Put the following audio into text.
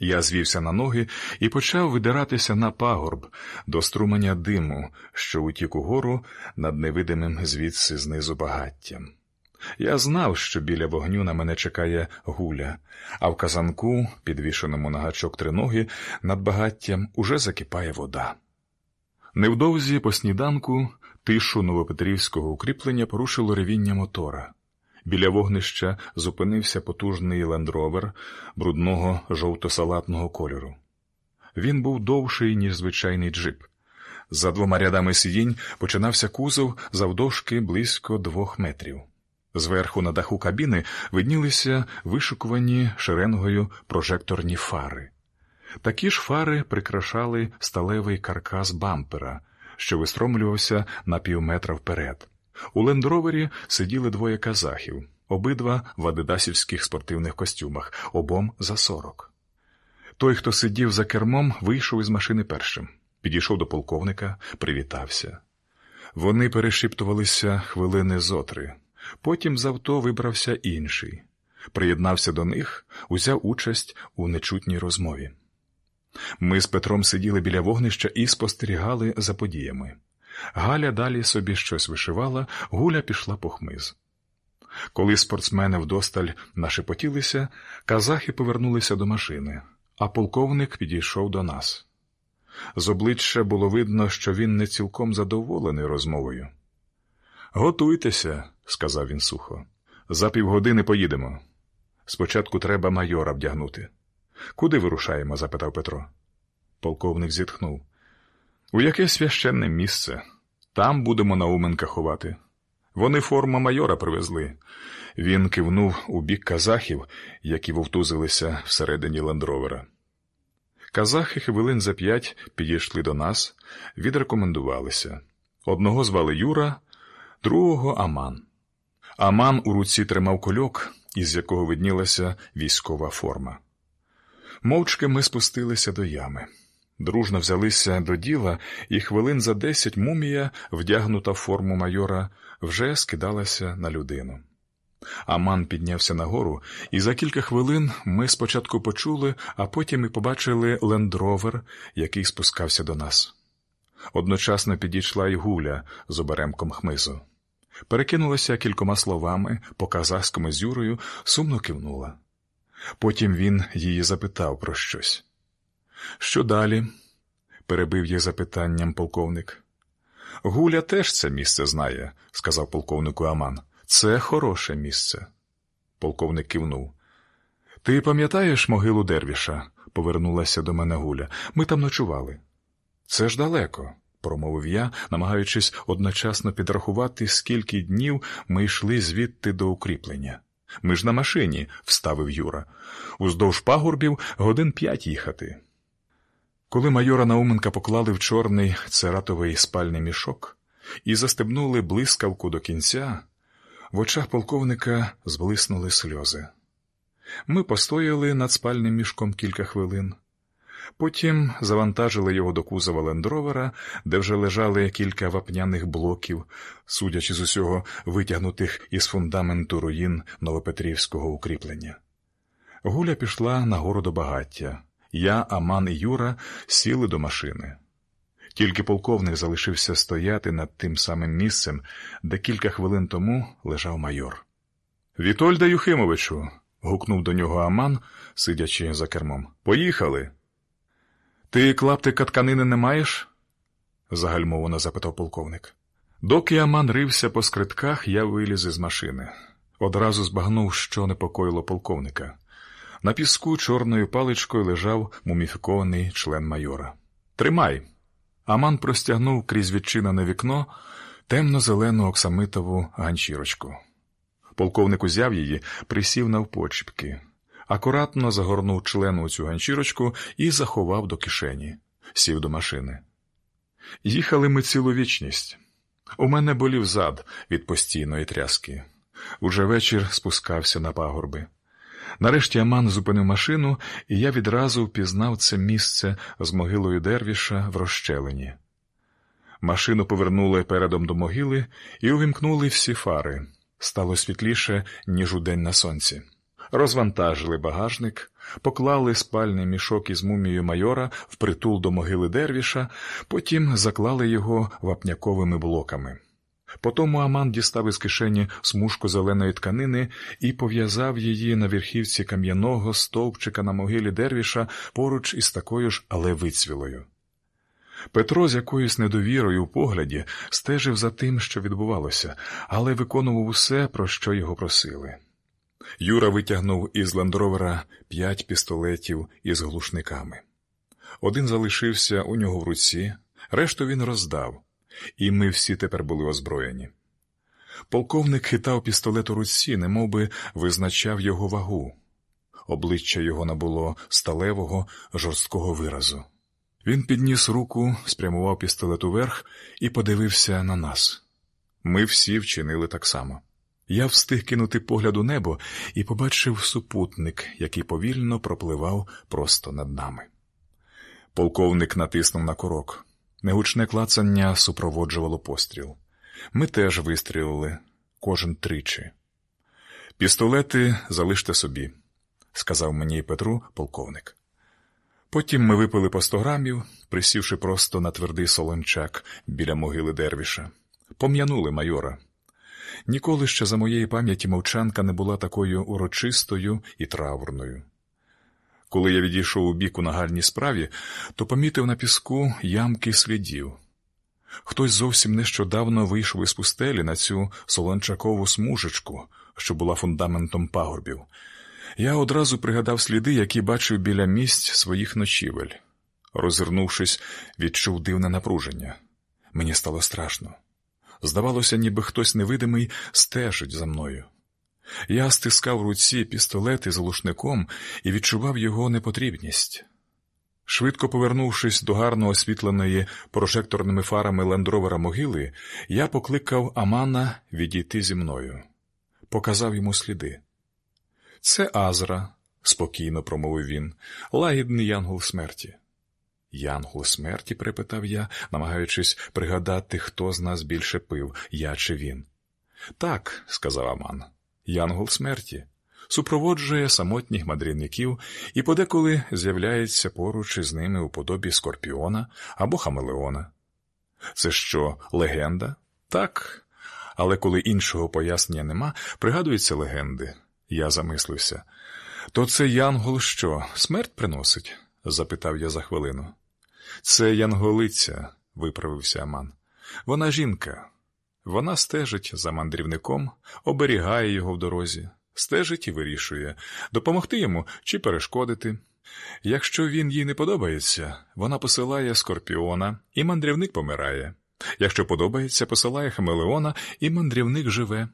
Я звівся на ноги і почав видиратися на пагорб до струменя диму, що утік угору над невидимим звідси знизу багаттям. Я знав, що біля вогню на мене чекає гуля, а в казанку, підвішеному на гачок триноги, над багаттям уже закипає вода. Невдовзі по сніданку тишу новопетрівського укріплення порушило ревіння мотора. Біля вогнища зупинився потужний лендровер брудного жовто-салатного кольору. Він був довший, ніж звичайний джип. За двома рядами сидінь починався кузов завдовжки близько двох метрів. Зверху на даху кабіни виднілися вишукувані шеренгою прожекторні фари. Такі ж фари прикрашали сталевий каркас бампера, що вистромлювався на півметра вперед. У лендровері сиділи двоє казахів, обидва в адидасівських спортивних костюмах, обом за сорок. Той, хто сидів за кермом, вийшов із машини першим, підійшов до полковника, привітався. Вони перешіптувалися хвилини зотри. Потім з авто вибрався інший, приєднався до них, узяв участь у нечутній розмові. Ми з Петром сиділи біля вогнища і спостерігали за подіями. Галя далі собі щось вишивала, гуля пішла по хмиз. Коли спортсмени вдосталь нашепотілися, казахи повернулися до машини, а полковник підійшов до нас. З обличчя було видно, що він не цілком задоволений розмовою. Готуйтеся, сказав він сухо. За півгодини поїдемо. Спочатку треба майора вдягнути. Куди вирушаємо? запитав Петро. Полковник зітхнув. У яке священне місце? Там будемо Науменка ховати. Вони форму майора привезли. Він кивнув у бік казахів, які вовтузилися всередині лендровера. Казахи хвилин за п'ять підійшли до нас, відрекомендувалися. Одного звали Юра, другого Аман. Аман у руці тримав кольок, із якого виднілася військова форма. Мовчки ми спустилися до ями. Дружно взялися до діла, і хвилин за десять мумія, вдягнута в форму майора, вже скидалася на людину. Аман піднявся нагору, і за кілька хвилин ми спочатку почули, а потім і побачили лендровер, який спускався до нас. Одночасно підійшла й гуля з оберемком хмизу. Перекинулася кількома словами по казахському з Юрою, сумно кивнула. Потім він її запитав про щось. Що далі? перебив їх запитанням полковник. Гуля теж це місце знає, сказав полковнику Аман. Це хороше місце. Полковник кивнув. Ти пам'ятаєш могилу Дервіша? повернулася до мене Гуля. Ми там ночували. Це ж далеко, промовив я, намагаючись одночасно підрахувати, скільки днів ми йшли звідти до укріплення. Ми ж на машині, вставив Юра. Уздовж пагорбів годин п'ять їхати. Коли майора Науменка поклали в чорний цератовий спальний мішок і застебнули блискавку до кінця, в очах полковника зблиснули сльози. Ми постояли над спальним мішком кілька хвилин. Потім завантажили його до кузова лендровера, де вже лежали кілька вапняних блоків, судячи з усього витягнутих із фундаменту руїн Новопетрівського укріплення. Гуля пішла нагору до багаття. Я, Аман і Юра сіли до машини. Тільки полковник залишився стояти над тим самим місцем, де кілька хвилин тому лежав майор. Вітольда Юхимовичу. гукнув до нього Аман, сидячи за кермом. Поїхали. Ти клаптика тканини не маєш? загальмовано запитав полковник. Доки Аман рився по скритках, я виліз із машини. Одразу збагнув, що непокоїло полковника. На піску чорною паличкою лежав муміфікований член майора. Тримай. Аман простягнув крізь відчинене вікно темно-зелену оксамитову ганчірочку. Полковник узяв її, присів навпочіпки, акуратно загорнув член у цю ганчірочку і заховав до кишені, сів до машини. Їхали ми цілу вічність. У мене болів зад від постійної тряски. Уже вечір спускався на пагорби. Нарешті Аман зупинив машину, і я відразу впізнав це місце з могилою Дервіша в розщелині. Машину повернули передом до могили і увімкнули всі фари. Стало світліше, ніж у день на сонці. розвантажили багажник, поклали спальний мішок із мумією майора в притул до могили Дервіша, потім заклали його вапняковими блоками. Потому Аман дістав із кишені смужку зеленої тканини і пов'язав її на верхівці кам'яного стовпчика на могилі Дервіша поруч із такою ж, але вицвілою. Петро з якоюсь недовірою у погляді стежив за тим, що відбувалося, але виконував усе, про що його просили. Юра витягнув із ландровера п'ять пістолетів із глушниками. Один залишився у нього в руці, решту він роздав, і ми всі тепер були озброєні. Полковник хитав пістолет у руці, немов би визначав його вагу. Обличчя його набуло сталевого, жорсткого виразу. Він підніс руку, спрямував пістолет уверх і подивився на нас. Ми всі вчинили так само. Я встиг кинути погляд у небо і побачив супутник, який повільно пропливав просто над нами. Полковник натиснув на корок. Негучне клацання супроводжувало постріл. Ми теж вистрілили, кожен тричі. Пістолети залиште собі, сказав мені і Петру полковник. Потім ми випили по сто грамів, присівши просто на твердий солончак біля могили Дервіша. Пом'янули майора. Ніколи ще за моєї пам'яті мовчанка не була такою урочистою і траурною. Коли я відійшов у бік у нагальній справі, то помітив на піску ямки слідів. Хтось зовсім нещодавно вийшов із пустелі на цю солончакову смужечку, що була фундаментом пагорбів. Я одразу пригадав сліди, які бачив біля місць своїх ночівель. Розвернувшись, відчув дивне напруження. Мені стало страшно. Здавалося, ніби хтось невидимий стежить за мною. Я стискав в руці пістолет із глушником і відчував його непотрібність. Швидко повернувшись до гарно освітленої прожекторними фарами лендровера могили, я покликав Амана відійти зі мною, показав йому сліди. Це Азра, спокійно промовив він, лагідний янгол смерті. Янгол смерті? перепитав я, намагаючись пригадати, хто з нас більше пив, я чи він. Так, сказав Аман, янгол смерті. Супроводжує самотніх мандрівників і подеколи з'являється поруч із ними у подобі скорпіона або хамелеона. Це що, легенда? Так. Але коли іншого пояснення нема, пригадуються легенди. Я замислився. То це Янгол що, смерть приносить? запитав я за хвилину. Це Янголиця, виправився Аман. Вона жінка. Вона стежить за мандрівником, оберігає його в дорозі, стежить і вирішує, допомогти йому чи перешкодити. Якщо він їй не подобається, вона посилає скорпіона, і мандрівник помирає. Якщо подобається, посилає хамелеона, і мандрівник живе.